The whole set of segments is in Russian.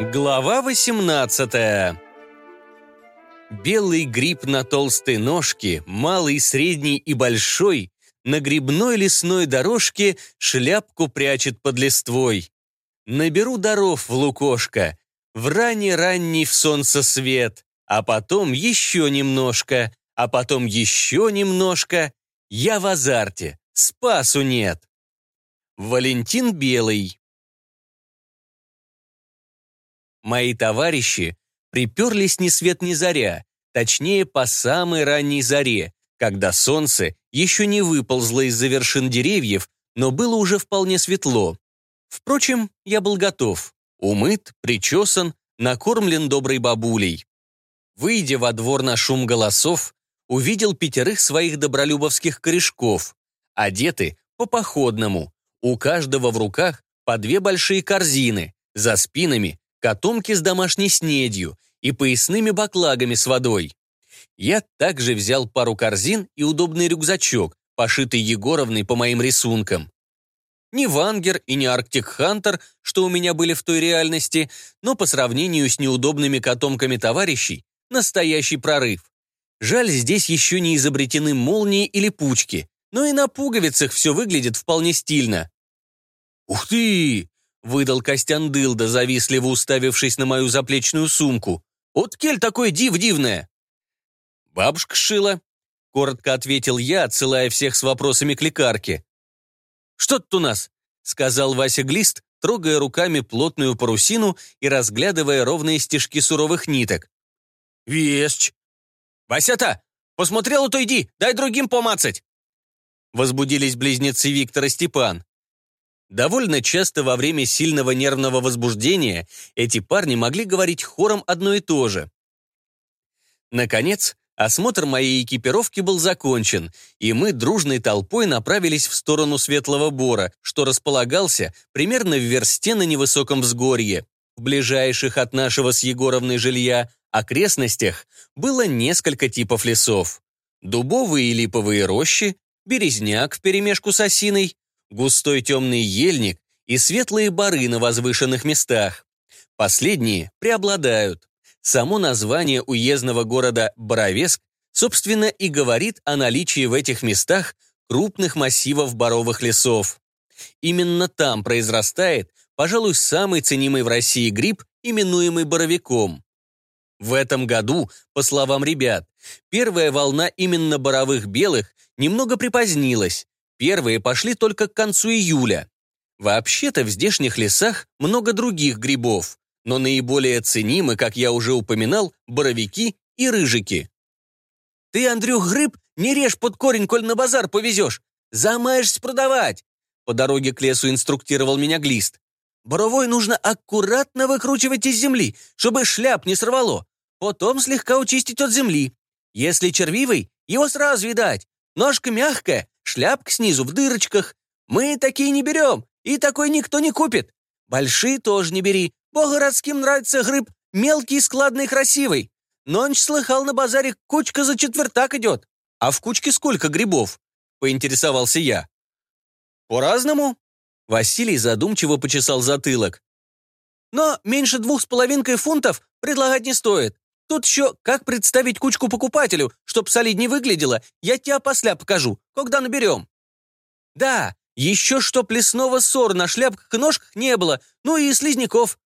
Глава 18 Белый гриб на толстой ножке, малый, средний и большой, на грибной лесной дорожке шляпку прячет под листвой. Наберу даров в лукошко, в ранний-ранний в солнце свет, а потом еще немножко, а потом еще немножко. Я в азарте, спасу нет. Валентин Белый Мои товарищи приперлись ни свет ни заря, точнее, по самой ранней заре, когда солнце еще не выползло из-за вершин деревьев, но было уже вполне светло. Впрочем, я был готов. Умыт, причесан, накормлен доброй бабулей. Выйдя во двор на шум голосов, увидел пятерых своих добролюбовских корешков, одеты по-походному, у каждого в руках по две большие корзины, за спинами котомки с домашней снедью и поясными баклагами с водой. Я также взял пару корзин и удобный рюкзачок, пошитый Егоровной по моим рисункам. Не Вангер и не Арктик Хантер, что у меня были в той реальности, но по сравнению с неудобными котомками товарищей, настоящий прорыв. Жаль, здесь еще не изобретены молнии или пучки, но и на пуговицах все выглядит вполне стильно. «Ух ты! Выдал Костян Дылда, завистливо уставившись на мою заплечную сумку. «От кель такое див-дивное!» «Бабушка шила», — коротко ответил я, отсылая всех с вопросами к лекарке. «Что тут у нас?» — сказал Вася Глист, трогая руками плотную парусину и разглядывая ровные стежки суровых ниток. «Вещь!» «Вася-то! Посмотрел, то иди, дай другим помацать!» Возбудились близнецы Виктор и Степан. Довольно часто во время сильного нервного возбуждения эти парни могли говорить хором одно и то же. Наконец, осмотр моей экипировки был закончен, и мы дружной толпой направились в сторону Светлого Бора, что располагался примерно в версте на невысоком взгорье. В ближайших от нашего с Егоровной жилья окрестностях было несколько типов лесов. Дубовые и липовые рощи, березняк вперемешку с осиной, густой темный ельник и светлые бары на возвышенных местах. Последние преобладают. Само название уездного города Боровеск, собственно, и говорит о наличии в этих местах крупных массивов боровых лесов. Именно там произрастает, пожалуй, самый ценимый в России гриб, именуемый боровиком. В этом году, по словам ребят, первая волна именно боровых белых немного припозднилась, Первые пошли только к концу июля. Вообще-то в здешних лесах много других грибов, но наиболее ценимы, как я уже упоминал, боровики и рыжики. «Ты, Андрюх, гриб не режь под корень, коль на базар повезешь. Замаешься продавать!» По дороге к лесу инструктировал меня глист. «Боровой нужно аккуратно выкручивать из земли, чтобы шляп не сорвало. Потом слегка учистить от земли. Если червивый, его сразу видать. Ножка мягкая, шляпка снизу в дырочках. Мы такие не берем, и такой никто не купит. Большие тоже не бери, бо городским нравится гриб мелкий, складный, красивый. Нонч слыхал на базаре, кучка за четвертак идет. А в кучке сколько грибов? Поинтересовался я. По-разному. Василий задумчиво почесал затылок. Но меньше двух с половинкой фунтов предлагать не стоит. Тут еще как представить кучку покупателю, чтоб солиднее выглядело, я тебе после покажу, когда наберем. Да, еще чтоб лесного ссор на шляпках и ножках не было, ну и слизняков.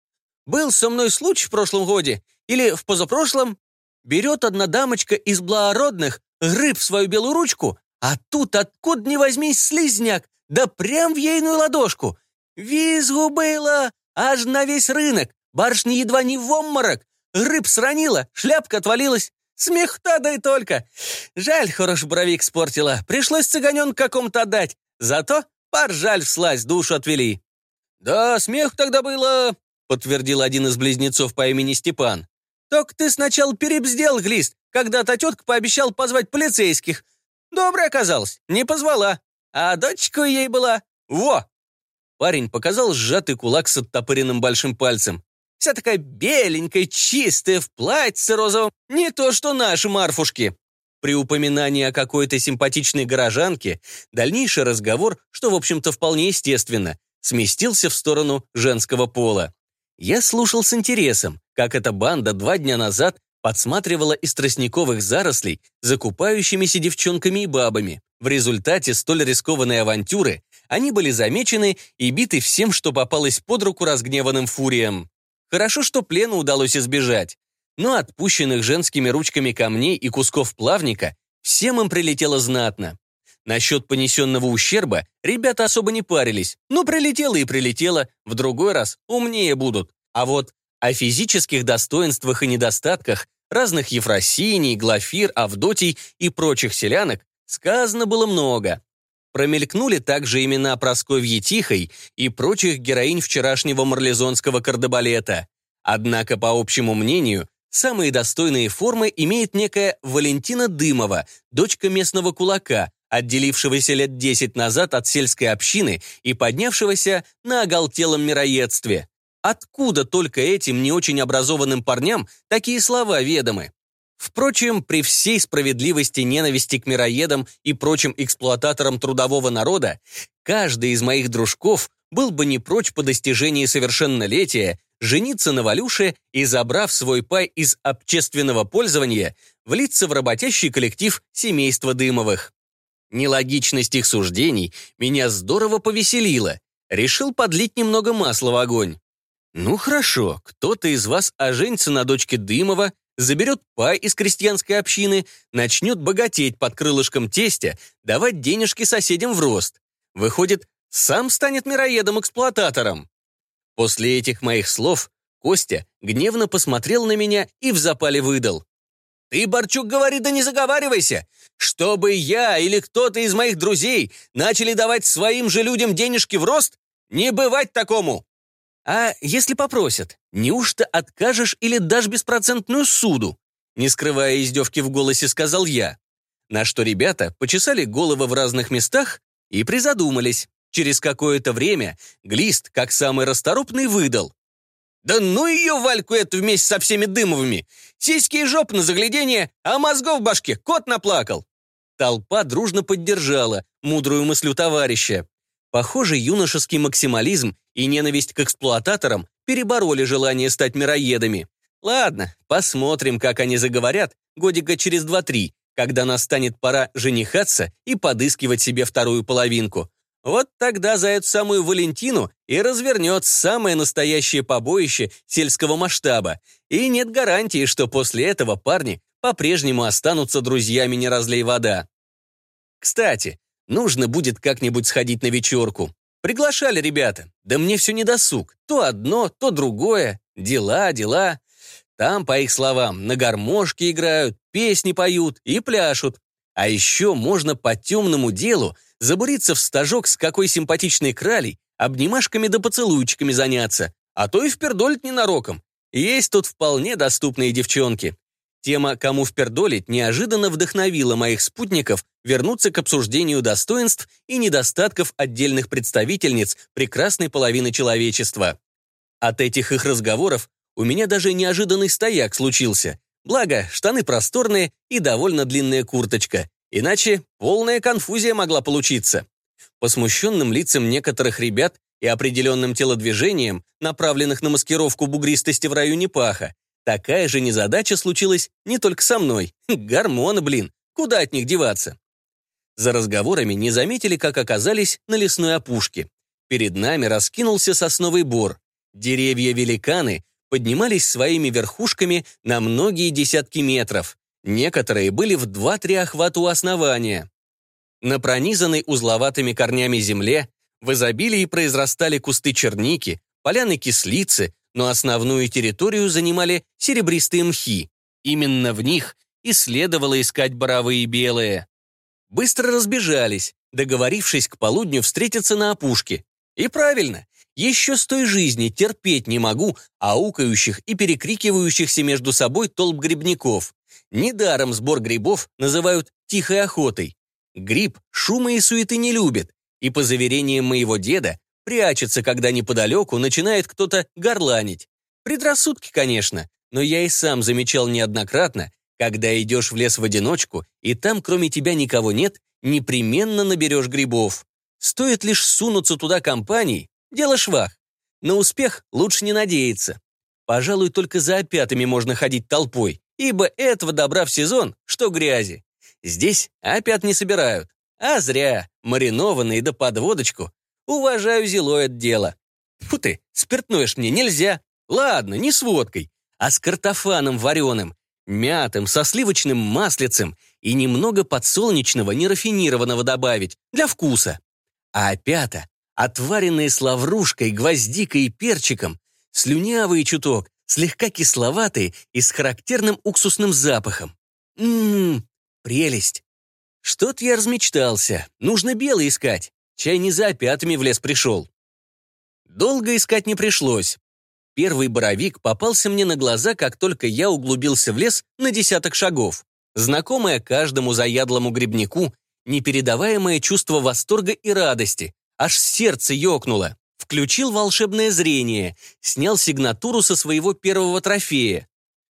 Был со мной случай в прошлом годе, или в позапрошлом. Берет одна дамочка из благородных грыб свою белую ручку, а тут откуда ни возьмись слизняк, да прям в ейную ладошку. Визгу было, аж на весь рынок, барышня едва не в обморок, Рыб сранила, шляпка отвалилась. Смех-то да и только. Жаль, хорош бровик спортила. Пришлось цыганен какому-то отдать. Зато поржаль вслазь, душу отвели. Да, смех тогда было, подтвердил один из близнецов по имени Степан. Только ты сначала перебздел, Глист, когда та тетка пообещал позвать полицейских. Добрая оказалась, не позвала. А дочка ей была. Во! Парень показал сжатый кулак с оттопыренным большим пальцем. Вся такая беленькая, чистая, в платье розовом. Не то, что наши Марфушки. При упоминании о какой-то симпатичной горожанке дальнейший разговор, что, в общем-то, вполне естественно, сместился в сторону женского пола. Я слушал с интересом, как эта банда два дня назад подсматривала из тростниковых зарослей закупающимися девчонками и бабами. В результате столь рискованной авантюры они были замечены и биты всем, что попалось под руку разгневанным фуриям. Хорошо, что плену удалось избежать. Но отпущенных женскими ручками камней и кусков плавника всем им прилетело знатно. Насчет понесенного ущерба ребята особо не парились. Ну, прилетело и прилетело, в другой раз умнее будут. А вот о физических достоинствах и недостатках разных Ефросиний, Глафир, Авдотий и прочих селянок сказано было много. Промелькнули также имена Просковьи Тихой и прочих героинь вчерашнего марлезонского кардебалета. Однако, по общему мнению, самые достойные формы имеет некая Валентина Дымова, дочка местного кулака, отделившегося лет десять назад от сельской общины и поднявшегося на оголтелом мироедстве. Откуда только этим не очень образованным парням такие слова ведомы? Впрочем, при всей справедливости ненависти к мироедам и прочим эксплуататорам трудового народа, каждый из моих дружков был бы не прочь по достижении совершеннолетия жениться на Валюше и, забрав свой пай из общественного пользования, влиться в работящий коллектив семейства Дымовых. Нелогичность их суждений меня здорово повеселила. Решил подлить немного масла в огонь. Ну хорошо, кто-то из вас оженится на дочке Дымова, заберет пай из крестьянской общины, начнет богатеть под крылышком тестя, давать денежки соседям в рост. Выходит, сам станет мироедом-эксплуататором. После этих моих слов Костя гневно посмотрел на меня и в запале выдал. «Ты, Борчук, говори, да не заговаривайся! Чтобы я или кто-то из моих друзей начали давать своим же людям денежки в рост? Не бывать такому!» «А если попросят, неужто откажешь или дашь беспроцентную суду?» Не скрывая издевки в голосе, сказал я. На что ребята почесали головы в разных местах и призадумались. Через какое-то время Глист, как самый расторопный, выдал. «Да ну ее, Вальку эту вместе со всеми дымовыми! Сиськи и жоп на заглядение, а мозгов в башке кот наплакал!» Толпа дружно поддержала мудрую мыслю товарища. Похоже, юношеский максимализм и ненависть к эксплуататорам перебороли желание стать мироедами. Ладно, посмотрим, как они заговорят годика через два-три, когда настанет пора женихаться и подыскивать себе вторую половинку. Вот тогда за эту самую Валентину и развернет самое настоящее побоище сельского масштаба. И нет гарантии, что после этого парни по-прежнему останутся друзьями не разлей вода. Кстати, нужно будет как-нибудь сходить на вечерку. Приглашали ребята, да мне все не досуг. То одно, то другое. Дела, дела. Там, по их словам, на гармошке играют, песни поют и пляшут. А еще можно по темному делу забуриться в стажок с какой симпатичной кралей, обнимашками да поцелуйчиками заняться, а то и впердолить ненароком. Есть тут вполне доступные девчонки. Тема «Кому впердолить» неожиданно вдохновила моих спутников вернуться к обсуждению достоинств и недостатков отдельных представительниц прекрасной половины человечества. От этих их разговоров у меня даже неожиданный стояк случился. Благо, штаны просторные и довольно длинная курточка. Иначе полная конфузия могла получиться. По смущенным лицам некоторых ребят и определенным телодвижениям, направленных на маскировку бугристости в районе паха, такая же незадача случилась не только со мной. Гормоны, блин, куда от них деваться? За разговорами не заметили, как оказались на лесной опушке. Перед нами раскинулся сосновый бор. Деревья-великаны поднимались своими верхушками на многие десятки метров. Некоторые были в два-три охвата у основания. На пронизанной узловатыми корнями земле в изобилии произрастали кусты черники, поляны кислицы, но основную территорию занимали серебристые мхи. Именно в них и следовало искать боровые белые. Быстро разбежались, договорившись к полудню встретиться на опушке. И правильно, еще с той жизни терпеть не могу аукающих и перекрикивающихся между собой толп грибников. Недаром сбор грибов называют «тихой охотой». Гриб шума и суеты не любит, и, по заверениям моего деда, прячется, когда неподалеку начинает кто-то горланить. Предрассудки, конечно, но я и сам замечал неоднократно, когда идешь в лес в одиночку, и там кроме тебя никого нет, непременно наберешь грибов. Стоит лишь сунуться туда компанией, дело швах. На успех лучше не надеяться. Пожалуй, только за опятами можно ходить толпой, ибо этого добра в сезон, что грязи. Здесь опят не собирают. А зря, маринованные да под водочку. Уважаю зелое дело. Фу ты, спиртное мне нельзя. Ладно, не с водкой, а с картофаном вареным, мятым, со сливочным маслицем и немного подсолнечного нерафинированного добавить, для вкуса. А опята, отваренные с лаврушкой, гвоздикой и перчиком, слюнявые чуток, слегка кисловатые и с характерным уксусным запахом. Ммм, прелесть. Что-то я размечтался, нужно белый искать. Чай не за опятами в лес пришел. Долго искать не пришлось. Первый боровик попался мне на глаза, как только я углубился в лес на десяток шагов. Знакомое каждому заядлому грибнику непередаваемое чувство восторга и радости. Аж сердце ёкнуло. Включил волшебное зрение, снял сигнатуру со своего первого трофея.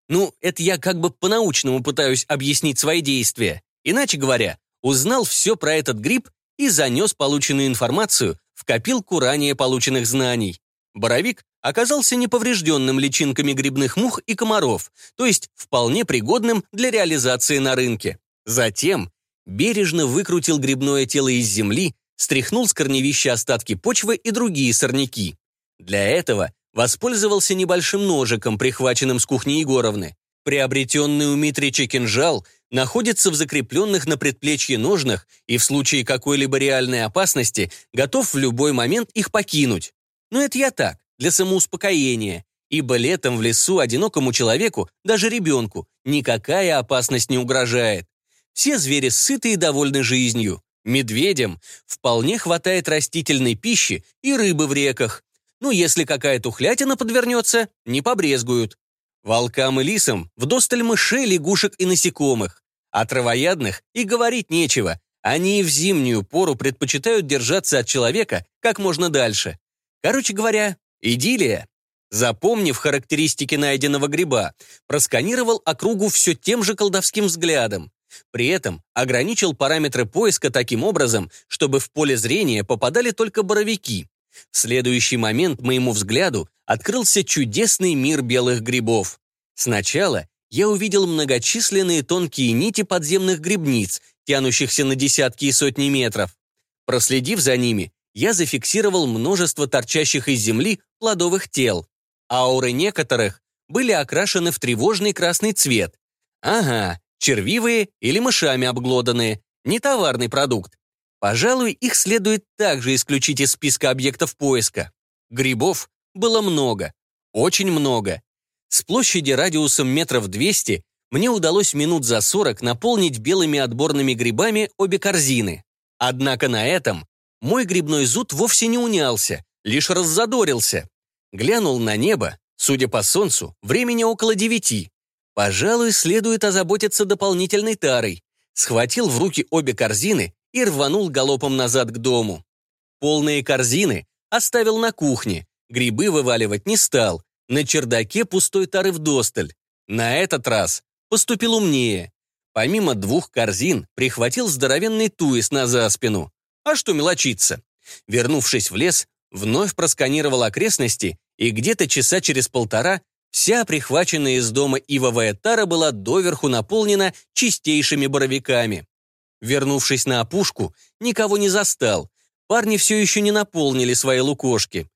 Ну, это я как бы по-научному пытаюсь объяснить свои действия. Иначе говоря, узнал все про этот гриб и занес полученную информацию в копилку ранее полученных знаний. Боровик оказался неповрежденным личинками грибных мух и комаров, то есть вполне пригодным для реализации на рынке. Затем бережно выкрутил грибное тело из земли, стряхнул с корневища остатки почвы и другие сорняки. Для этого воспользовался небольшим ножиком, прихваченным с кухни Егоровны. Приобретенный у Митрича кинжал находится в закрепленных на предплечье ножнах и в случае какой-либо реальной опасности готов в любой момент их покинуть. Но это я так, для самоуспокоения, ибо летом в лесу одинокому человеку, даже ребенку, никакая опасность не угрожает. Все звери сыты и довольны жизнью. Медведям вполне хватает растительной пищи и рыбы в реках. Ну, если какая-то ухлятина подвернется, не побрезгуют. Волкам и лисам вдосталь мышей, лягушек и насекомых. А травоядных и говорить нечего. Они и в зимнюю пору предпочитают держаться от человека как можно дальше. Короче говоря, идиллия. Запомнив характеристики найденного гриба, просканировал округу все тем же колдовским взглядом. При этом ограничил параметры поиска таким образом, чтобы в поле зрения попадали только боровики. В следующий момент моему взгляду открылся чудесный мир белых грибов. Сначала я увидел многочисленные тонкие нити подземных грибниц, тянущихся на десятки и сотни метров. Проследив за ними, я зафиксировал множество торчащих из земли плодовых тел. Ауры некоторых были окрашены в тревожный красный цвет. Ага, червивые или мышами обглоданные, не товарный продукт. Пожалуй, их следует также исключить из списка объектов поиска. Грибов было много, очень много. С площади радиусом метров 200 мне удалось минут за 40 наполнить белыми отборными грибами обе корзины. Однако на этом мой грибной зуд вовсе не унялся, лишь раззадорился. Глянул на небо, судя по солнцу, времени около девяти. Пожалуй, следует озаботиться дополнительной тарой. Схватил в руки обе корзины и рванул галопом назад к дому. Полные корзины оставил на кухне, грибы вываливать не стал, на чердаке пустой тары вдосталь. На этот раз поступил умнее. Помимо двух корзин, прихватил здоровенный туис на за спину. А что мелочиться? Вернувшись в лес, вновь просканировал окрестности и где-то часа через полтора Вся прихваченная из дома ивовая тара была доверху наполнена чистейшими боровиками. Вернувшись на опушку, никого не застал. Парни все еще не наполнили свои лукошки.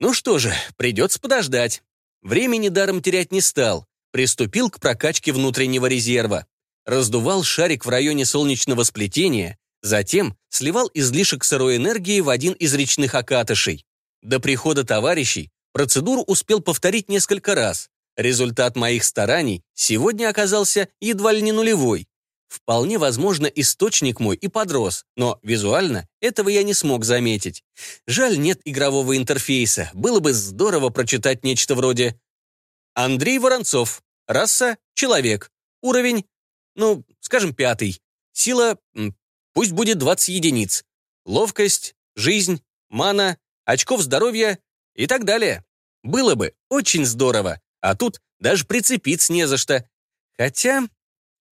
Ну что же, придется подождать. Времени даром терять не стал. Приступил к прокачке внутреннего резерва. Раздувал шарик в районе солнечного сплетения, затем сливал излишек сырой энергии в один из речных окатышей. До прихода товарищей Процедуру успел повторить несколько раз. Результат моих стараний сегодня оказался едва ли не нулевой. Вполне возможно, источник мой и подрос, но визуально этого я не смог заметить. Жаль, нет игрового интерфейса. Было бы здорово прочитать нечто вроде «Андрей Воронцов. Раса – человек. Уровень, ну, скажем, пятый. Сила – пусть будет 20 единиц. Ловкость, жизнь, мана, очков здоровья и так далее. Было бы очень здорово, а тут даже прицепиться не за что. Хотя,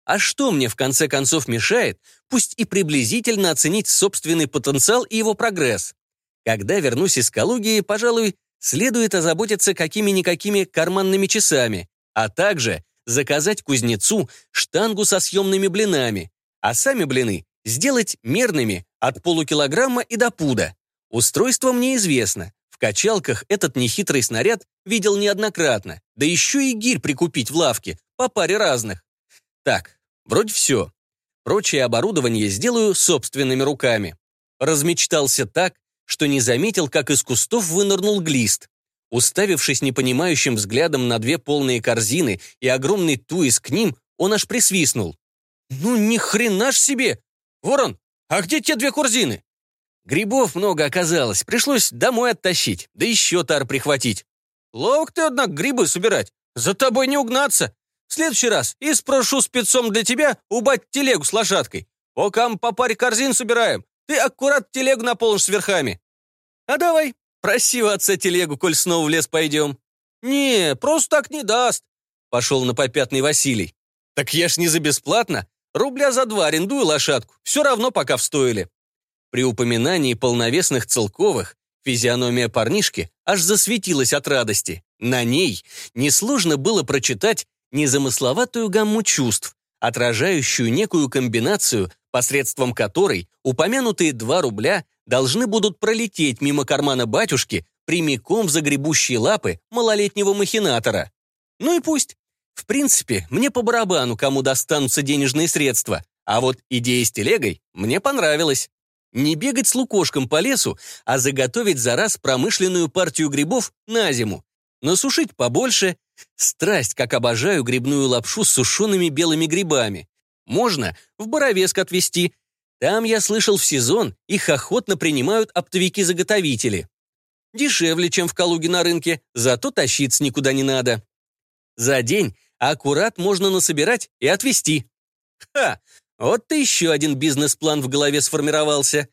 а что мне в конце концов мешает, пусть и приблизительно оценить собственный потенциал и его прогресс? Когда вернусь из Калуги, пожалуй, следует озаботиться какими-никакими карманными часами, а также заказать кузнецу штангу со съемными блинами, а сами блины сделать мерными от полукилограмма и до пуда. Устройство мне известно. В качалках этот нехитрый снаряд видел неоднократно, да еще и гирь прикупить в лавке, по паре разных. Так, вроде все. Прочее оборудование сделаю собственными руками. Размечтался так, что не заметил, как из кустов вынырнул глист. Уставившись непонимающим взглядом на две полные корзины и огромный туис к ним, он аж присвистнул. «Ну, ни хрена ж себе! Ворон, а где те две корзины?» Грибов много оказалось, пришлось домой оттащить, да еще тар прихватить. Ловок ты, однако, грибы собирать. За тобой не угнаться. В следующий раз и спрошу спецом для тебя убать телегу с лошадкой. Пока мы по паре корзин собираем, ты аккурат телегу наполнишь с верхами. А давай, проси у отца телегу, коль снова в лес пойдем. Не, просто так не даст. Пошел на попятный Василий. Так я ж не за бесплатно. Рубля за два арендую лошадку. Все равно пока встоили. При упоминании полновесных целковых физиономия парнишки аж засветилась от радости. На ней несложно было прочитать незамысловатую гамму чувств, отражающую некую комбинацию, посредством которой упомянутые 2 рубля должны будут пролететь мимо кармана батюшки прямиком в загребущие лапы малолетнего махинатора. Ну и пусть. В принципе, мне по барабану, кому достанутся денежные средства, а вот идея с телегой мне понравилась. Не бегать с лукошком по лесу, а заготовить за раз промышленную партию грибов на зиму. Насушить побольше, Страсть, как обожаю грибную лапшу с сушеными белыми грибами. Можно в Боровеск отвезти. Там, я слышал, в сезон их охотно принимают оптовики-заготовители. Дешевле, чем в Калуге на рынке, зато тащиться никуда не надо. За день аккурат можно насобирать и отвезти. Ха! Вот ты еще один бизнес-план в голове сформировался.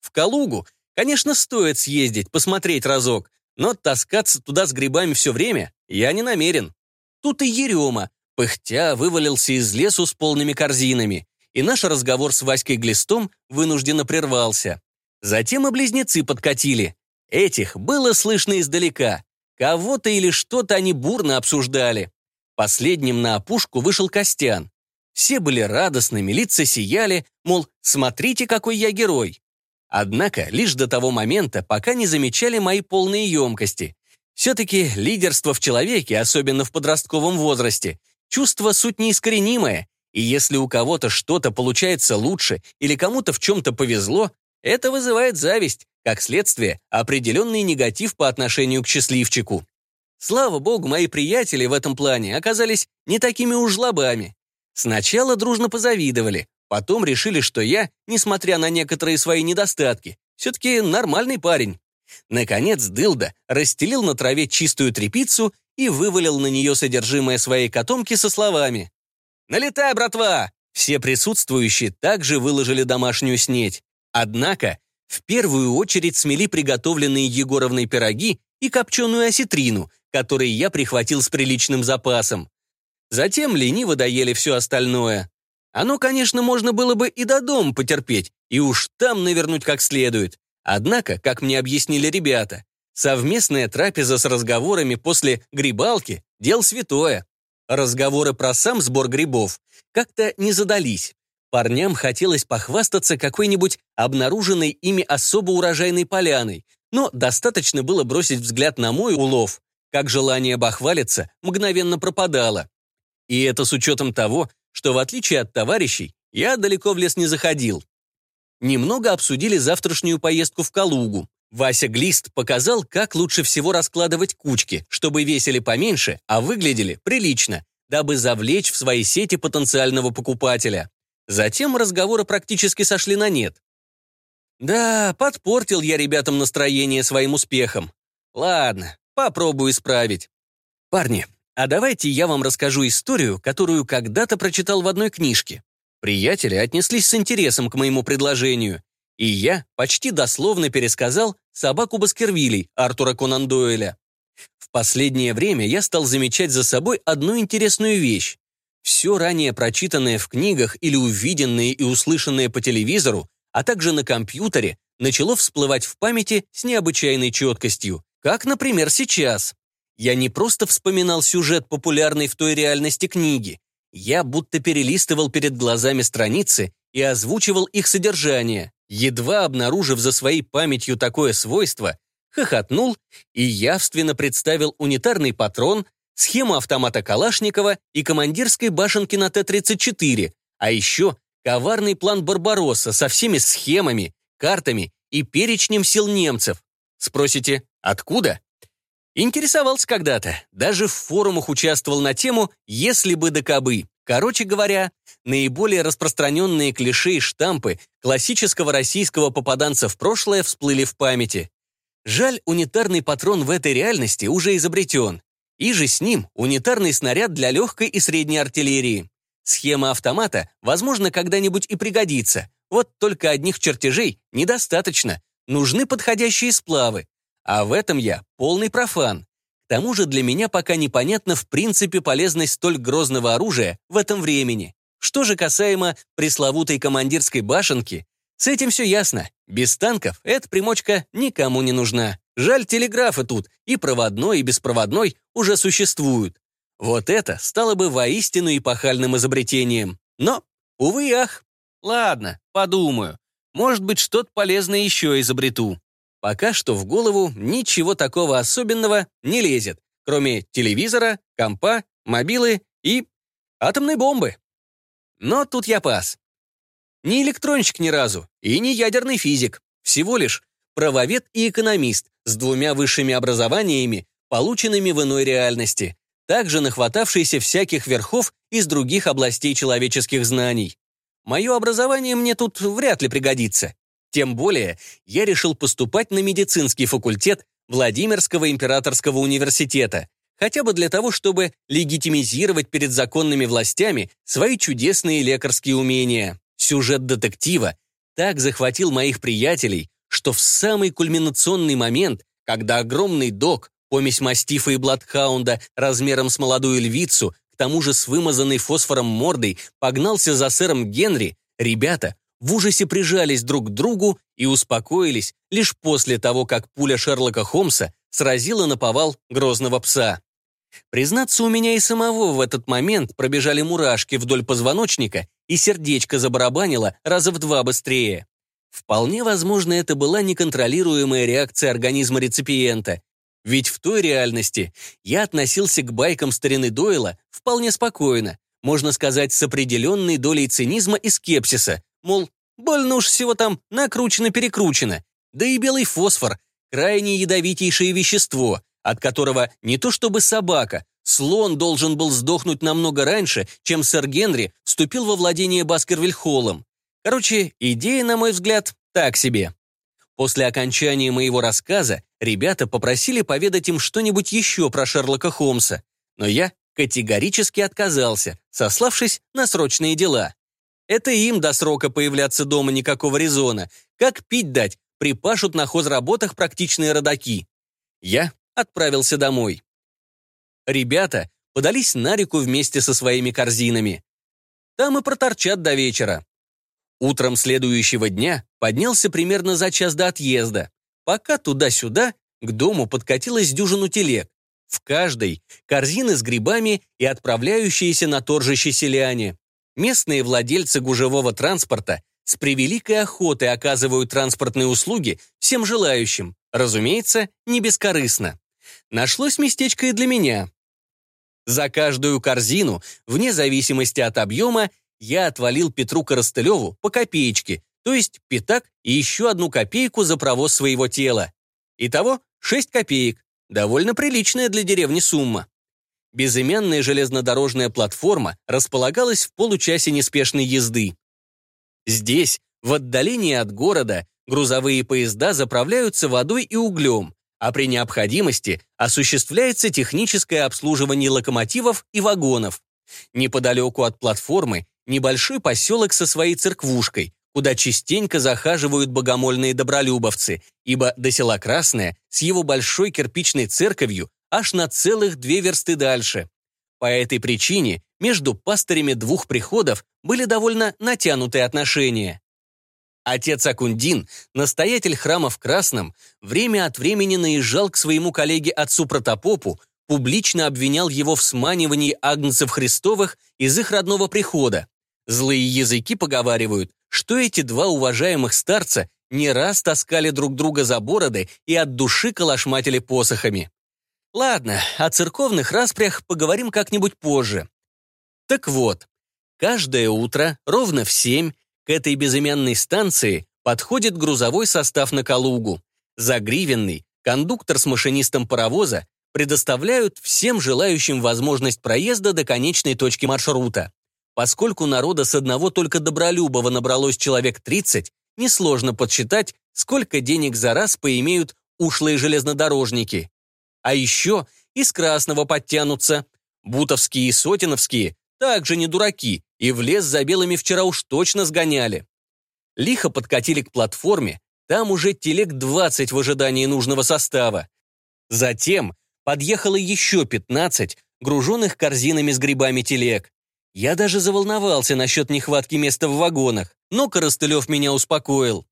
В Калугу, конечно, стоит съездить, посмотреть разок, но таскаться туда с грибами все время я не намерен. Тут и Ерема, пыхтя, вывалился из лесу с полными корзинами, и наш разговор с Васькой Глистом вынужденно прервался. Затем и близнецы подкатили. Этих было слышно издалека. Кого-то или что-то они бурно обсуждали. Последним на опушку вышел Костян. Все были радостными, лица сияли, мол, смотрите, какой я герой. Однако лишь до того момента, пока не замечали мои полные емкости. Все-таки лидерство в человеке, особенно в подростковом возрасте, чувство суть неискоренимое, и если у кого-то что-то получается лучше или кому-то в чем-то повезло, это вызывает зависть, как следствие, определенный негатив по отношению к счастливчику. Слава богу, мои приятели в этом плане оказались не такими уж лобами. Сначала дружно позавидовали, Потом решили, что я, несмотря на некоторые свои недостатки, все-таки нормальный парень. Наконец Дылда расстелил на траве чистую трепицу и вывалил на нее содержимое своей котомки со словами «Налетай, братва!» Все присутствующие также выложили домашнюю снеть. Однако в первую очередь смели приготовленные Егоровной пироги и копченую осетрину, которые я прихватил с приличным запасом. Затем лениво доели все остальное. Оно, конечно, можно было бы и до дома потерпеть, и уж там навернуть как следует. Однако, как мне объяснили ребята, совместная трапеза с разговорами после грибалки – дел святое. Разговоры про сам сбор грибов как-то не задались. Парням хотелось похвастаться какой-нибудь обнаруженной ими особо урожайной поляной, но достаточно было бросить взгляд на мой улов, как желание бахвалиться мгновенно пропадало. И это с учетом того, что в отличие от товарищей, я далеко в лес не заходил. Немного обсудили завтрашнюю поездку в Калугу. Вася Глист показал, как лучше всего раскладывать кучки, чтобы весили поменьше, а выглядели прилично, дабы завлечь в свои сети потенциального покупателя. Затем разговоры практически сошли на нет. Да, подпортил я ребятам настроение своим успехом. Ладно, попробую исправить. Парни, а давайте я вам расскажу историю, которую когда-то прочитал в одной книжке. Приятели отнеслись с интересом к моему предложению, и я почти дословно пересказал «Собаку Баскервилей» Артура Конан Дойля. В последнее время я стал замечать за собой одну интересную вещь. Все ранее прочитанное в книгах или увиденное и услышанное по телевизору, а также на компьютере, начало всплывать в памяти с необычайной четкостью. как, например, сейчас. Я не просто вспоминал сюжет популярной в той реальности книги. Я будто перелистывал перед глазами страницы и озвучивал их содержание. Едва обнаружив за своей памятью такое свойство, хохотнул и явственно представил унитарный патрон, схему автомата Калашникова и командирской башенки на Т-34, а еще коварный план Барбаросса со всеми схемами, картами и перечнем сил немцев. Спросите, откуда? Интересовался когда-то, даже в форумах участвовал на тему «Если бы да кабы». Короче говоря, наиболее распространенные клише и штампы классического российского попаданца в прошлое всплыли в памяти. Жаль, унитарный патрон в этой реальности уже изобретен. И же с ним унитарный снаряд для легкой и средней артиллерии. Схема автомата, возможно, когда-нибудь и пригодится. Вот только одних чертежей недостаточно. Нужны подходящие сплавы. А в этом я полный профан. К тому же для меня пока непонятна в принципе полезность столь грозного оружия в этом времени. Что же касаемо пресловутой командирской башенки, с этим все ясно. Без танков эта примочка никому не нужна. Жаль, телеграфы тут, и проводной, и беспроводной, уже существуют. Вот это стало бы воистину эпохальным изобретением. Но, увы ах. Ладно, подумаю. Может быть, что-то полезное еще изобрету. Пока что в голову ничего такого особенного не лезет, кроме телевизора, компа, мобилы и атомной бомбы. Но тут я пас. Не электронщик ни разу и не ядерный физик. Всего лишь правовед и экономист с двумя высшими образованиями, полученными в иной реальности, также нахватавшийся всяких верхов из других областей человеческих знаний. Мое образование мне тут вряд ли пригодится. Тем более, я решил поступать на медицинский факультет Владимирского императорского университета, хотя бы для того, чтобы легитимизировать перед законными властями свои чудесные лекарские умения. Сюжет детектива так захватил моих приятелей, что в самый кульминационный момент, когда огромный док, помесь мастифа и бладхаунда размером с молодую львицу, к тому же с вымазанной фосфором мордой, погнался за сэром Генри, ребята в ужасе прижались друг к другу и успокоились лишь после того, как пуля Шерлока Холмса сразила на повал грозного пса. Признаться, у меня и самого в этот момент пробежали мурашки вдоль позвоночника, и сердечко забарабанило раза в два быстрее. Вполне возможно, это была неконтролируемая реакция организма реципиента. Ведь в той реальности я относился к байкам старины Дойла вполне спокойно, можно сказать, с определенной долей цинизма и скепсиса, мол, больно уж всего там накручено-перекручено. Да и белый фосфор — крайне ядовитейшее вещество, от которого не то чтобы собака, слон должен был сдохнуть намного раньше, чем сэр Генри вступил во владение Баскервиль-Холлом. Короче, идея, на мой взгляд, так себе. После окончания моего рассказа ребята попросили поведать им что-нибудь еще про Шерлока Холмса, но я категорически отказался, сославшись на срочные дела. Это им до срока появляться дома никакого резона. Как пить дать, припашут на хозработах практичные родаки. Я отправился домой. Ребята подались на реку вместе со своими корзинами. Там и проторчат до вечера. Утром следующего дня поднялся примерно за час до отъезда. Пока туда-сюда к дому подкатилась дюжину телег. В каждой корзины с грибами и отправляющиеся на торжище селяне. Местные владельцы гужевого транспорта с превеликой охотой оказывают транспортные услуги всем желающим, разумеется, не бескорыстно. Нашлось местечко и для меня. За каждую корзину, вне зависимости от объема, я отвалил Петру Коростылеву по копеечке, то есть пятак и еще одну копейку за провоз своего тела. Итого 6 копеек, довольно приличная для деревни сумма. Безымянная железнодорожная платформа располагалась в получасе неспешной езды. Здесь, в отдалении от города, грузовые поезда заправляются водой и углем, а при необходимости осуществляется техническое обслуживание локомотивов и вагонов. Неподалеку от платформы небольшой поселок со своей церквушкой, куда частенько захаживают богомольные добролюбовцы, ибо до села Красное с его большой кирпичной церковью аж на целых две версты дальше. По этой причине между пастырями двух приходов были довольно натянутые отношения. Отец Акундин, настоятель храма в Красном, время от времени наезжал к своему коллеге отцу Протопопу, публично обвинял его в сманивании агнцев Христовых из их родного прихода. Злые языки поговаривают, что эти два уважаемых старца не раз таскали друг друга за бороды и от души калашматили посохами. Ладно, о церковных распрях поговорим как-нибудь позже. Так вот, каждое утро, ровно в семь, к этой безымянной станции подходит грузовой состав на Калугу. Загривенный, кондуктор с машинистом паровоза предоставляют всем желающим возможность проезда до конечной точки маршрута. Поскольку народа с одного только Добролюбова набралось человек 30, несложно подсчитать, сколько денег за раз поимеют ушлые железнодорожники. А еще из Красного подтянутся. Бутовские и Сотиновские также не дураки, и в лес за белыми вчера уж точно сгоняли. Лихо подкатили к платформе, там уже телег 20 в ожидании нужного состава. Затем подъехало еще 15, груженных корзинами с грибами телег. Я даже заволновался насчет нехватки места в вагонах, но Коростылев меня успокоил.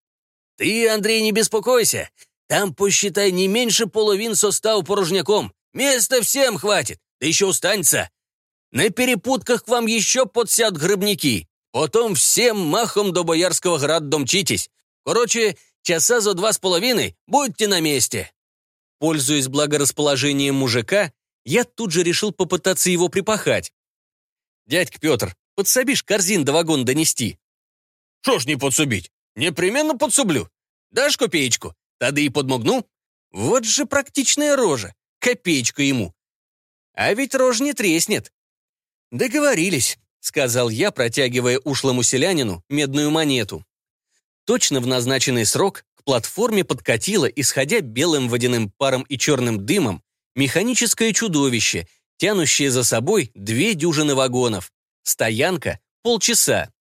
«Ты, Андрей, не беспокойся. Там, посчитай, не меньше половин состава порожняком. Места всем хватит, да еще устанется. На перепутках к вам еще подсят грибники. Потом всем махом до Боярского града домчитесь. Короче, часа за два с половиной будьте на месте». Пользуясь благорасположением мужика, я тут же решил попытаться его припахать. «Дядька Петр, подсобишь корзин до вагон донести?» «Шо ж не подсубить? Непременно подсублю. Дашь копеечку? Тогда и подмогну». Вот же практичная рожа. Копеечку ему. А ведь рожь не треснет. «Договорились», — сказал я, протягивая ушлому селянину медную монету. Точно в назначенный срок к платформе подкатило, исходя белым водяным паром и черным дымом, механическое чудовище, тянущее за собой две дюжины вагонов. Стоянка — полчаса.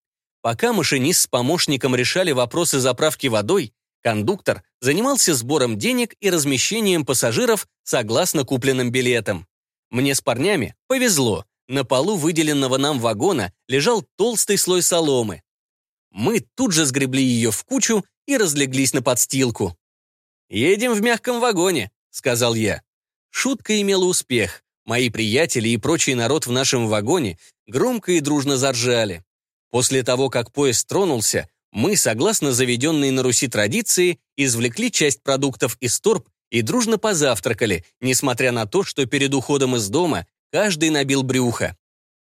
Пока машинист с помощником решали вопросы заправки водой, кондуктор занимался сбором денег и размещением пассажиров согласно купленным билетам. Мне с парнями повезло. На полу выделенного нам вагона лежал толстый слой соломы. Мы тут же сгребли ее в кучу и разлеглись на подстилку. «Едем в мягком вагоне», — сказал я. Шутка имела успех. Мои приятели и прочий народ в нашем вагоне громко и дружно заржали. После того, как поезд тронулся, мы, согласно заведенной на Руси традиции, извлекли часть продуктов из торб и дружно позавтракали, несмотря на то, что перед уходом из дома каждый набил брюхо.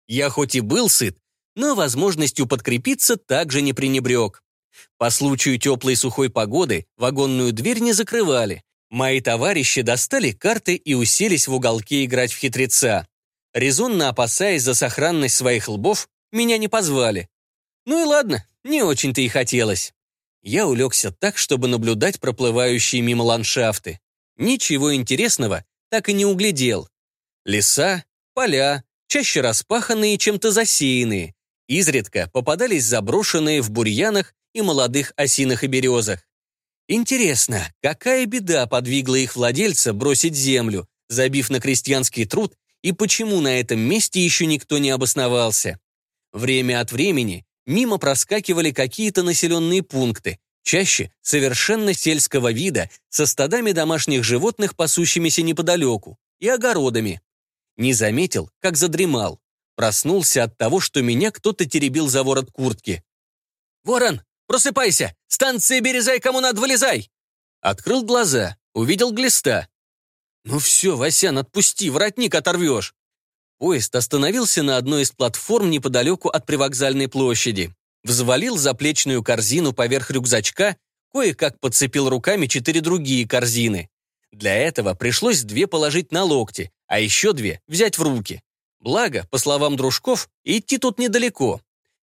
Я хоть и был сыт, но возможностью подкрепиться также не пренебрег. По случаю теплой сухой погоды вагонную дверь не закрывали. Мои товарищи достали карты и уселись в уголке играть в хитреца. Резонно опасаясь за сохранность своих лбов, меня не позвали. Ну и ладно, не очень-то и хотелось. Я улегся так, чтобы наблюдать проплывающие мимо ландшафты. Ничего интересного так и не углядел. Леса, Поля, чаще распаханные, чем-то засеянные. Изредка попадались заброшенные в бурьянах и молодых осинах и березах. Интересно, какая беда подвигла их владельца бросить землю, забив на крестьянский труд, и почему на этом месте еще никто не обосновался? Время от времени мимо проскакивали какие-то населенные пункты, чаще совершенно сельского вида, со стадами домашних животных, пасущимися неподалеку, и огородами. Не заметил, как задремал. Проснулся от того, что меня кто-то теребил за ворот куртки. «Ворон, просыпайся! Станция Березай, кому надо, вылезай!» Открыл глаза, увидел глиста. «Ну все, Васян, отпусти, воротник оторвешь!» Поезд остановился на одной из платформ неподалеку от привокзальной площади. Взвалил заплечную корзину поверх рюкзачка, кое-как подцепил руками четыре другие корзины. Для этого пришлось две положить на локти, а еще две взять в руки. Благо, по словам дружков, идти тут недалеко.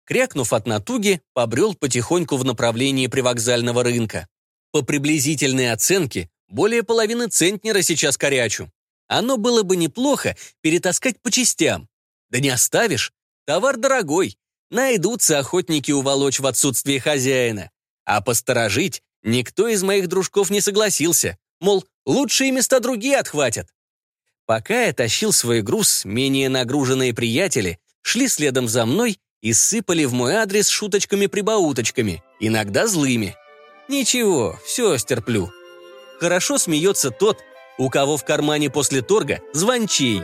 Крякнув от натуги, побрел потихоньку в направлении привокзального рынка. По приблизительной оценке, более половины центнера сейчас корячу. Оно было бы неплохо перетаскать по частям. Да не оставишь. Товар дорогой. Найдутся охотники уволочь в отсутствие хозяина. А посторожить никто из моих дружков не согласился. Мол, лучшие места другие отхватят. Пока я тащил свой груз, менее нагруженные приятели шли следом за мной и сыпали в мой адрес шуточками-прибауточками, иногда злыми. Ничего, все стерплю. Хорошо смеется тот, у кого в кармане после торга звончей.